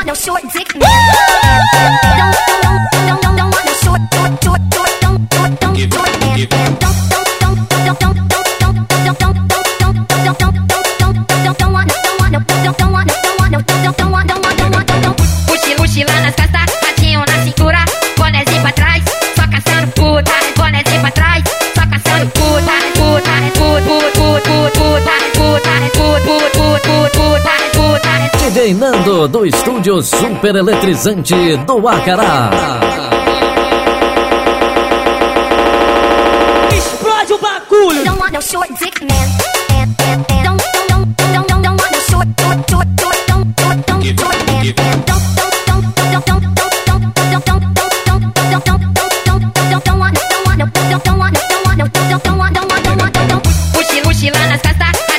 want no short dick. don't, don't, don't, don't, don't want no short, short, short, short, don't, don't, don't, give, don't want Don't, don't, don't, don't, don't, don't, don't, don't, don't, don't, don't, don't, don't, don't, don't, don't, don't want no, don't want no, don't, don't want no, don't want no, don't, don't want, don't want, don't want, don't want, don't want. Push it, push want don't want DJ Nando do estúdio super eletrizante do Acará. Explode o bagulho. Don't want no short dick man. Don't don't don't nas costas